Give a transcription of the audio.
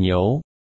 牛。